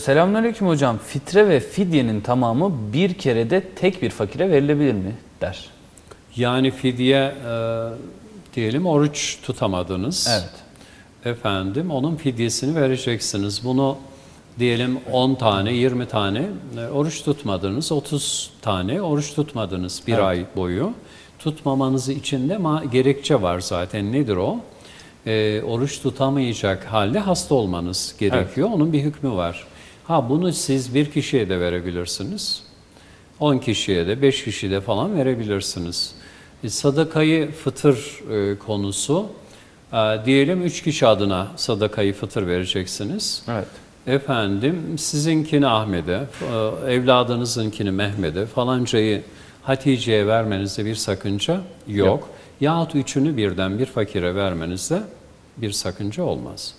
Selamünaleyküm hocam. Fitre ve fidyenin tamamı bir kerede tek bir fakire verilebilir mi der. Yani fidye e, diyelim oruç tutamadınız. Evet. Efendim onun fidyesini vereceksiniz. Bunu diyelim 10 tane, 20 tane e, oruç tutmadınız, 30 tane oruç tutmadınız bir Evet. ay boyu. Tutmamanız için de gerekçe var zaten. Nedir o? E, oruç tutamayacak halde hasta olmanız gerekiyor. Onun bir hükmü var. Ha bunu siz bir kişiye de verebilirsiniz. 10 kişiye de 5 kişiye de falan verebilirsiniz. E, Sadakayı fıtır e, konusu e, diyelim 3 kişi adına sadakayı fıtır vereceksiniz. Evet. Efendim sizinkini Ahmet'e, e, evladınızınkini Mehmet'e, falancayı Hatice'ye vermenizde bir sakınca yok. Yok. Yahut üçünü birden bir fakire vermenizde bir sakınca olmaz.